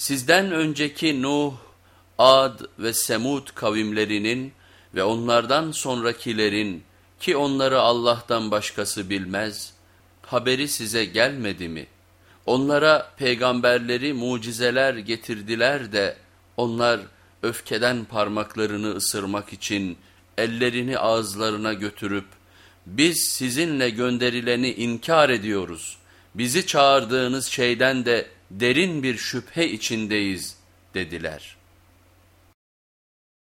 Sizden önceki Nuh, Ad ve Semud kavimlerinin ve onlardan sonrakilerin ki onları Allah'tan başkası bilmez, haberi size gelmedi mi? Onlara peygamberleri mucizeler getirdiler de onlar öfkeden parmaklarını ısırmak için ellerini ağızlarına götürüp biz sizinle gönderileni inkar ediyoruz. Bizi çağırdığınız şeyden de derin bir şüphe içindeyiz dediler.''